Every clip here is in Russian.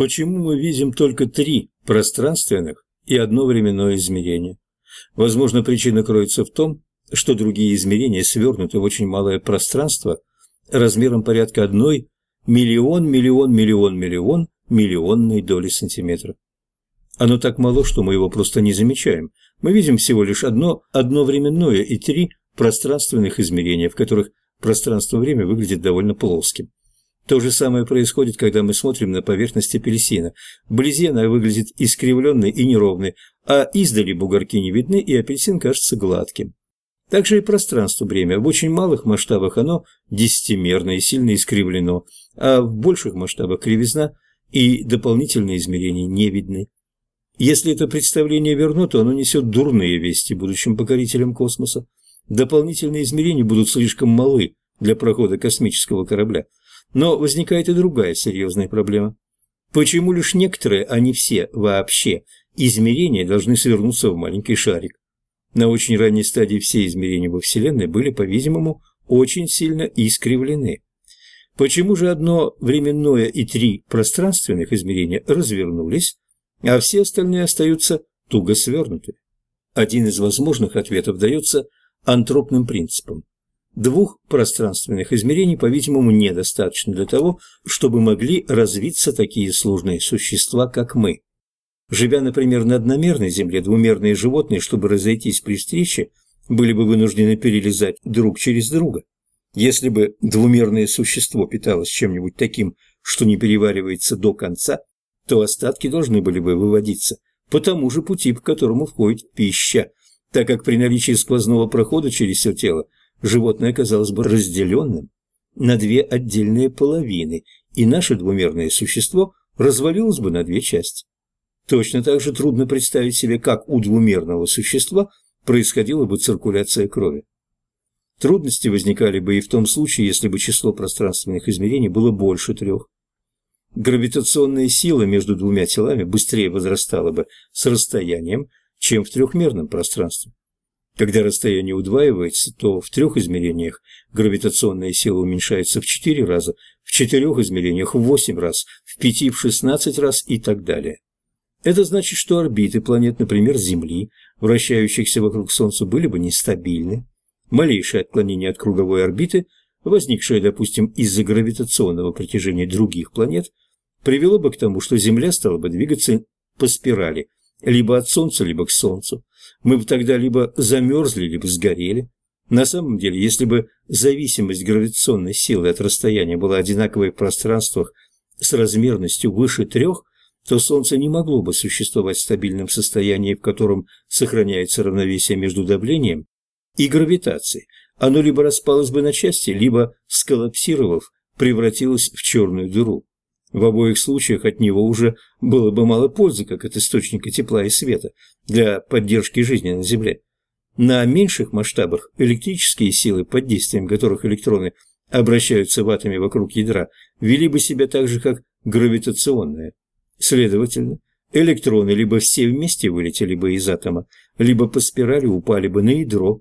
Почему мы видим только три пространственных и одно временное измерение? Возможно, причина кроется в том, что другие измерения свернуты в очень малое пространство размером порядка одной миллион, миллион, миллион, миллион миллионной доли сантиметра. Оно так мало, что мы его просто не замечаем. Мы видим всего лишь одно одновременное и три пространственных измерения, в которых пространство-время выглядит довольно плоским. То же самое происходит, когда мы смотрим на поверхность апельсина. Вблизи она выглядит искривленной и неровной, а издали бугорки не видны, и апельсин кажется гладким. Также и пространство-время. В очень малых масштабах оно десятимерно и сильно искривлено, а в больших масштабах кривизна и дополнительные измерения не видны. Если это представление верно, то оно несет дурные вести будущим покорителям космоса. Дополнительные измерения будут слишком малы для прохода космического корабля. Но возникает и другая серьезная проблема. Почему лишь некоторые, а не все вообще, измерения должны свернуться в маленький шарик? На очень ранней стадии все измерения во Вселенной были, по-видимому, очень сильно искривлены. Почему же одно временное и три пространственных измерения развернулись, а все остальные остаются туго свернуты? Один из возможных ответов дается антропным принципом. Двух пространственных измерений, по-видимому, недостаточно для того, чтобы могли развиться такие сложные существа, как мы. Живя, например, на одномерной Земле, двумерные животные, чтобы разойтись при встрече, были бы вынуждены перелезать друг через друга. Если бы двумерное существо питалось чем-нибудь таким, что не переваривается до конца, то остатки должны были бы выводиться по тому же пути, по которому входит пища, так как при наличии сквозного прохода через все тело животное оказалось бы разделенным на две отдельные половины, и наше двумерное существо развалилось бы на две части. Точно так же трудно представить себе, как у двумерного существа происходила бы циркуляция крови. Трудности возникали бы и в том случае, если бы число пространственных измерений было больше трех. Гравитационная сила между двумя телами быстрее возрастала бы с расстоянием, чем в трехмерном пространстве. Когда расстояние удваивается, то в трех измерениях гравитационная сила уменьшается в четыре раза, в четырех измерениях в восемь раз, в пяти в шестнадцать раз и так далее. Это значит, что орбиты планет, например, Земли, вращающихся вокруг Солнца, были бы нестабильны. Малейшее отклонение от круговой орбиты, возникшее, допустим, из-за гравитационного притяжения других планет, привело бы к тому, что Земля стала бы двигаться по спирали, либо от Солнца, либо к Солнцу. Мы бы тогда либо замерзли, либо сгорели. На самом деле, если бы зависимость гравитационной силы от расстояния была одинаковой в пространствах с размерностью выше трех, то Солнце не могло бы существовать в стабильном состоянии, в котором сохраняется равновесие между давлением и гравитацией. Оно либо распалось бы на части, либо, сколлапсировав, превратилось в черную дыру. В обоих случаях от него уже было бы мало пользы, как от источника тепла и света для поддержки жизни на Земле. На меньших масштабах электрические силы, под действием которых электроны обращаются в атоме вокруг ядра, вели бы себя так же, как гравитационные. Следовательно, электроны либо все вместе вылетели бы из атома, либо по спирали упали бы на ядро.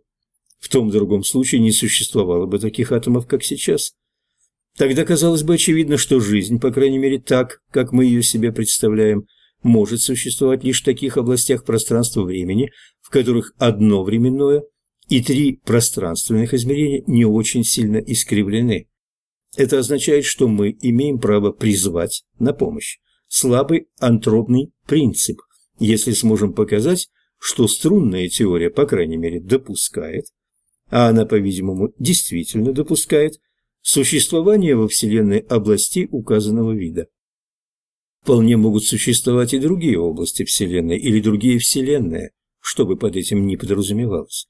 В том другом случае не существовало бы таких атомов, как сейчас. Тогда казалось бы очевидно, что жизнь, по крайней мере так, как мы ее себе представляем, может существовать лишь в таких областях пространства-времени, в которых одно временное и три пространственных измерения не очень сильно искривлены. Это означает, что мы имеем право призвать на помощь слабый антропный принцип, если сможем показать, что струнная теория, по крайней мере, допускает, а она, по-видимому, действительно допускает, существование во Вселенной областей указанного вида. Вполне могут существовать и другие области Вселенной или другие Вселенные, что бы под этим ни подразумевалось,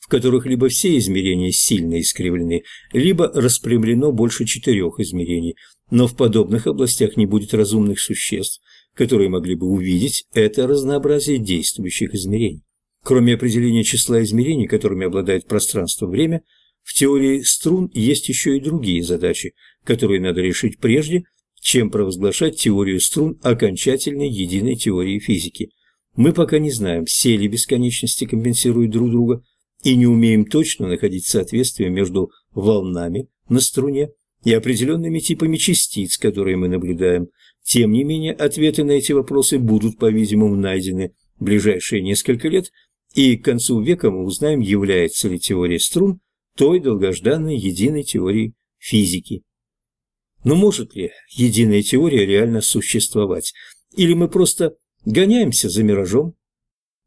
в которых либо все измерения сильно искривлены, либо распрямлено больше четырех измерений – но в подобных областях не будет разумных существ, которые могли бы увидеть это разнообразие действующих измерений. Кроме определения числа измерений, которыми обладает пространство-время, в теории струн есть еще и другие задачи, которые надо решить прежде, чем провозглашать теорию струн окончательной единой теорией физики. Мы пока не знаем, все ли бесконечности компенсируют друг друга, и не умеем точно находить соответствие между волнами на струне и определенными типами частиц, которые мы наблюдаем. Тем не менее, ответы на эти вопросы будут, по-видимому, найдены в ближайшие несколько лет, и к концу века мы узнаем, является ли теория струн той долгожданной единой теорией физики. Но может ли единая теория реально существовать? Или мы просто гоняемся за миражом?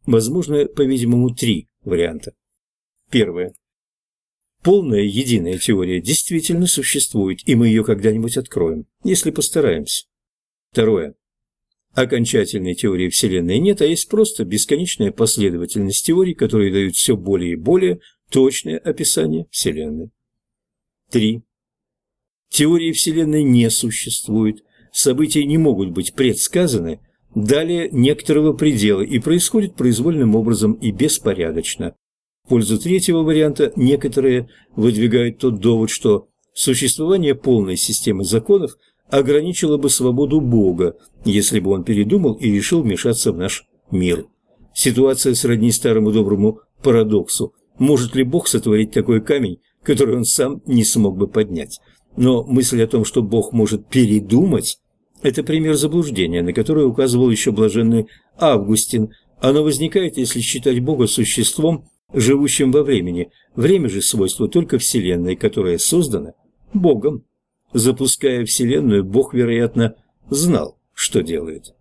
Возможно, по-видимому, три варианта. Первое. Полная единая теория действительно существует, и мы ее когда-нибудь откроем, если постараемся. Второе. Окончательной теории Вселенной нет, а есть просто бесконечная последовательность теорий, которые дают все более и более точное описание Вселенной. Три. Теории Вселенной не существует, события не могут быть предсказаны далее некоторого предела и происходят произвольным образом и беспорядочно. В пользу третьего варианта некоторые выдвигают тот довод, что существование полной системы законов ограничило бы свободу Бога, если бы он передумал и решил вмешаться в наш мир. Ситуация сродни старому доброму парадоксу. Может ли Бог сотворить такой камень, который он сам не смог бы поднять? Но мысль о том, что Бог может передумать, это пример заблуждения, на которое указывал еще блаженный Августин. Оно возникает, если считать Бога существом, живущим во времени. Время же свойство только Вселенной, которая создана Богом. Запуская Вселенную, Бог, вероятно, знал, что делает.